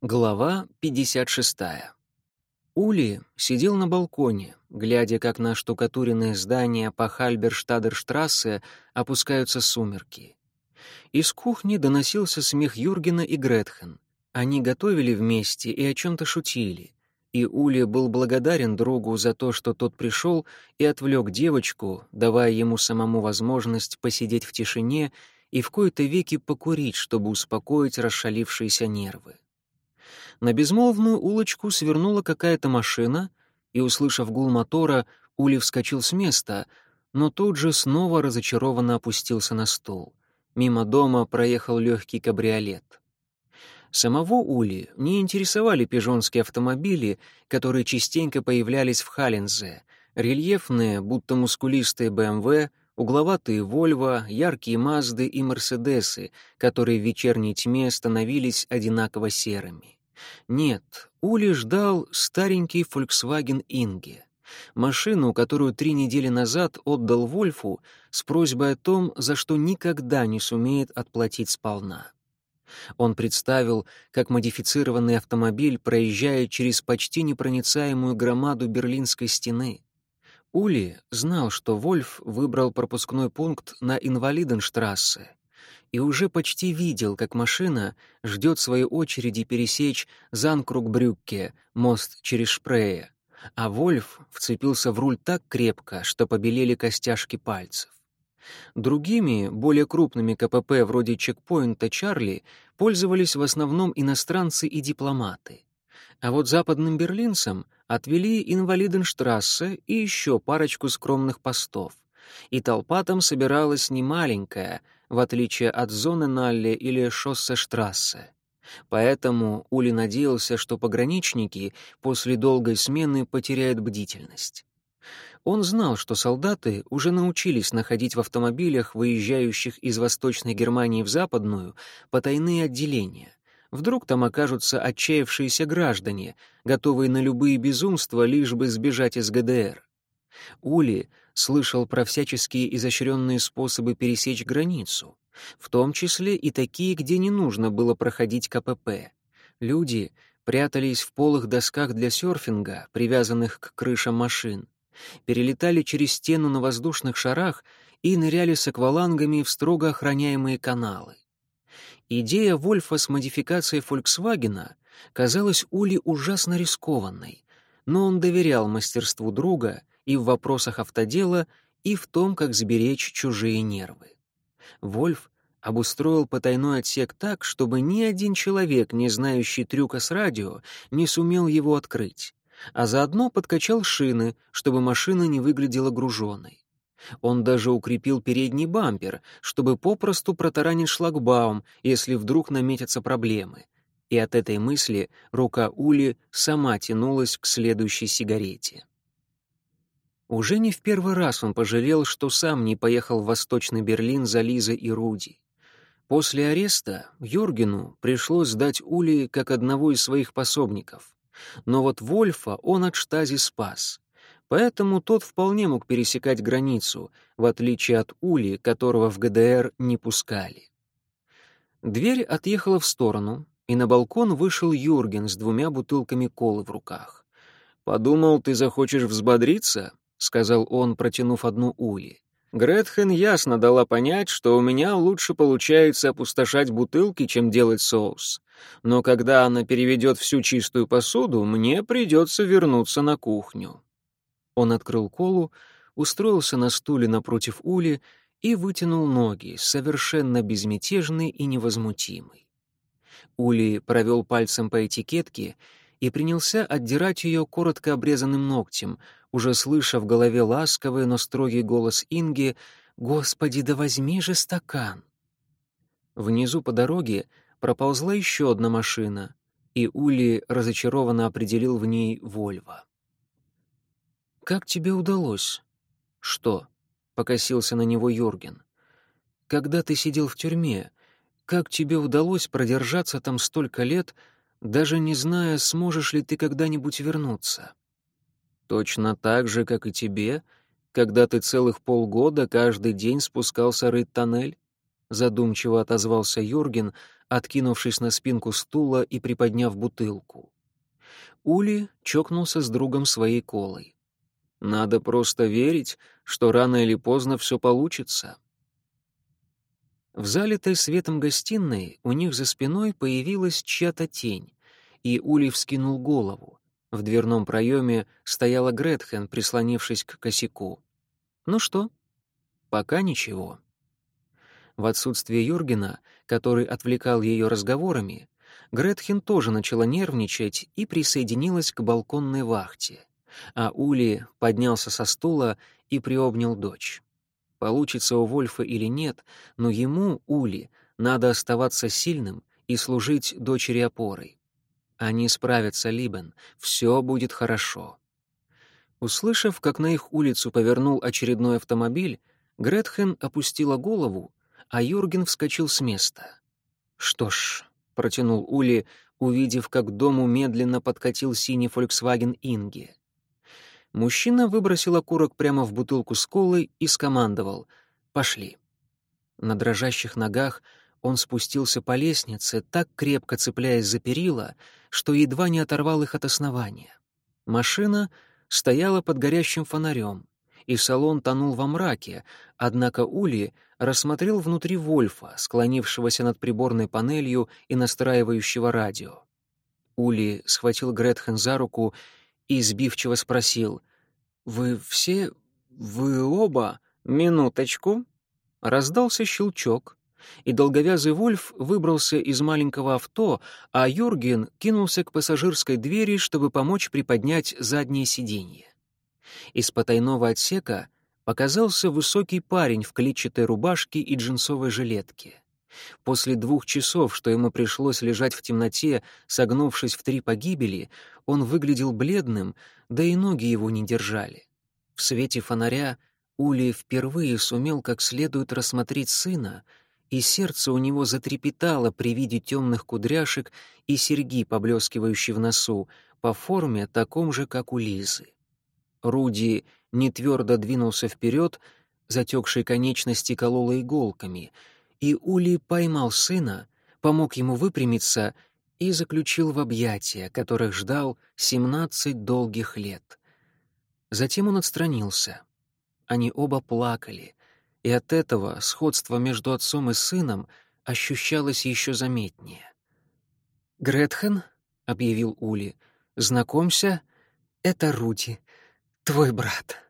Глава 56. Ули сидел на балконе, глядя, как на штукатуренные здания по Хальберштадерштрассе опускаются сумерки. Из кухни доносился смех Юргена и Гретхен. Они готовили вместе и о чем-то шутили. И Ули был благодарен другу за то, что тот пришел и отвлек девочку, давая ему самому возможность посидеть в тишине и в кои-то веки покурить, чтобы успокоить расшалившиеся нервы. На безмолвную улочку свернула какая-то машина, и, услышав гул мотора, Ули вскочил с места, но тут же снова разочарованно опустился на стул. Мимо дома проехал легкий кабриолет. Самого Ули не интересовали пижонские автомобили, которые частенько появлялись в Халлензе, рельефные, будто мускулистые БМВ, угловатые Вольво, яркие Мазды и Мерседесы, которые в вечерней тьме становились одинаково серыми. Нет, Ули ждал старенький Volkswagen Инге. Машину, которую три недели назад отдал Вольфу с просьбой о том, за что никогда не сумеет отплатить сполна. Он представил, как модифицированный автомобиль проезжает через почти непроницаемую громаду Берлинской стены. Ули знал, что Вольф выбрал пропускной пункт на Инвалиденштрассе, и уже почти видел, как машина ждет своей очереди пересечь Занкругбрюкке, мост через Шпрее, а Вольф вцепился в руль так крепко, что побелели костяшки пальцев. Другими, более крупными КПП вроде чекпоинта Чарли пользовались в основном иностранцы и дипломаты. А вот западным берлинцам отвели Инвалиденштрассе и еще парочку скромных постов. И толпа там собиралась немаленькая — в отличие от зоны Налле или шоссе Штрассе. Поэтому Ули надеялся, что пограничники после долгой смены потеряют бдительность. Он знал, что солдаты уже научились находить в автомобилях, выезжающих из Восточной Германии в Западную, потайные отделения. Вдруг там окажутся отчаявшиеся граждане, готовые на любые безумства, лишь бы сбежать из ГДР. Ули слышал про всяческие изощренные способы пересечь границу, в том числе и такие, где не нужно было проходить КПП. Люди прятались в полых досках для серфинга, привязанных к крышам машин, перелетали через стену на воздушных шарах и ныряли с аквалангами в строго охраняемые каналы. Идея Вольфа с модификацией Фольксвагена казалась Ули ужасно рискованной, но он доверял мастерству друга и в вопросах автодела, и в том, как сберечь чужие нервы. Вольф обустроил потайной отсек так, чтобы ни один человек, не знающий трюка с радио, не сумел его открыть, а заодно подкачал шины, чтобы машина не выглядела груженной. Он даже укрепил передний бампер, чтобы попросту протаранить шлагбаум, если вдруг наметятся проблемы. И от этой мысли рука Ули сама тянулась к следующей сигарете. Уже не в первый раз он пожалел, что сам не поехал в Восточный Берлин за Лизой и Руди. После ареста Юргену пришлось сдать Ули как одного из своих пособников. Но вот Вольфа он от штази спас. Поэтому тот вполне мог пересекать границу, в отличие от Ули, которого в ГДР не пускали. Дверь отъехала в сторону, и на балкон вышел Юрген с двумя бутылками колы в руках. «Подумал, ты захочешь взбодриться?» — сказал он, протянув одну ули. Гретхен ясно дала понять, что у меня лучше получается опустошать бутылки, чем делать соус. Но когда она переведет всю чистую посуду, мне придется вернуться на кухню. Он открыл колу, устроился на стуле напротив Ули и вытянул ноги, совершенно безмятежный и невозмутимый. Ули провел пальцем по этикетке и принялся отдирать ее коротко обрезанным ногтем, уже слыша в голове ласковый, но строгий голос Инги «Господи, да возьми же стакан!». Внизу по дороге проползла еще одна машина, и Ули разочарованно определил в ней Вольво. «Как тебе удалось?» «Что?» — покосился на него Юрген. «Когда ты сидел в тюрьме, как тебе удалось продержаться там столько лет, даже не зная, сможешь ли ты когда-нибудь вернуться?» Точно так же, как и тебе, когда ты целых полгода каждый день спускался рыть тоннель? Задумчиво отозвался Юрген, откинувшись на спинку стула и приподняв бутылку. Ули чокнулся с другом своей колой. «Надо просто верить, что рано или поздно все получится». В залитой светом гостиной у них за спиной появилась чья-то тень, и Ули вскинул голову. В дверном проеме стояла Гретхен, прислонившись к косяку. «Ну что?» «Пока ничего». В отсутствие Юргена, который отвлекал ее разговорами, Гретхен тоже начала нервничать и присоединилась к балконной вахте, а Ули поднялся со стула и приобнял дочь. Получится у Вольфа или нет, но ему, Ули, надо оставаться сильным и служить дочери опорой. Они справятся, Либен, все будет хорошо. Услышав, как на их улицу повернул очередной автомобиль, Гретхен опустила голову а Юрген вскочил с места. «Что ж», — протянул Ули, увидев, как к дому медленно подкатил синий Volkswagen Инги. Мужчина выбросил окурок прямо в бутылку с колой и скомандовал «Пошли». На дрожащих ногах он спустился по лестнице, так крепко цепляясь за перила, что едва не оторвал их от основания. Машина стояла под горящим фонарем, и салон тонул во мраке, однако Ули рассмотрел внутри Вольфа, склонившегося над приборной панелью и настраивающего радио. Ули схватил Гретхен за руку и сбивчиво спросил, «Вы все... вы оба? Минуточку!» Раздался щелчок, и долговязый Вольф выбрался из маленького авто, а Юрген кинулся к пассажирской двери, чтобы помочь приподнять заднее сиденье. Из потайного отсека показался высокий парень в клетчатой рубашке и джинсовой жилетке. После двух часов, что ему пришлось лежать в темноте, согнувшись в три погибели, он выглядел бледным, да и ноги его не держали. В свете фонаря Ули впервые сумел как следует рассмотреть сына, и сердце у него затрепетало при виде темных кудряшек и серьги, поблескивающей в носу, по форме таком же, как у Лизы. Руди нетвердо двинулся вперед, затекшие конечности кололо иголками, и Ули поймал сына, помог ему выпрямиться и заключил в объятия, которых ждал семнадцать долгих лет. Затем он отстранился. Они оба плакали, и от этого сходство между отцом и сыном ощущалось еще заметнее. «Гретхен», — объявил Ули, — «знакомься, это Руди, твой брат».